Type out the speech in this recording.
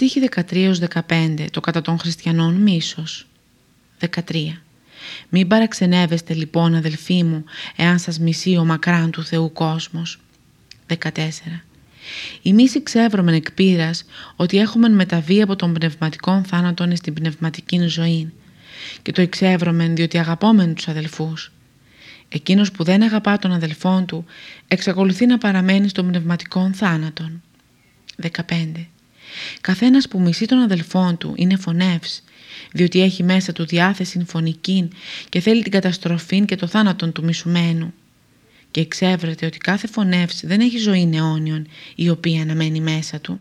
Στίχη 13-15 το κατά των χριστιανών μίσος. 13. Μην παραξενεύεστε λοιπόν αδελφοί μου εάν σας μισεί ο μακράν του Θεού κόσμος. 14. Εμείς ξεύρωμεν εκ πείρας ότι έχουμε μεταβεί από τον πνευματικό θάνατον στην πνευματική ζωή και το εξεύρωμεν διότι αγαπόμεν τους αδελφούς. Εκείνος που δεν αγαπά τον αδελφόν του εξακολουθεί να παραμένει στον πνευματικό θάνατον. 15. Καθένας που μισεί τον αδελφόν του είναι φωνεύς, διότι έχει μέσα του διάθεση φωνική και θέλει την καταστροφή και το θάνατον του μισουμένου. Και εξέβρεται ότι κάθε φωνεύς δεν έχει ζωή αιώνιον η οποία αναμένει μέσα του.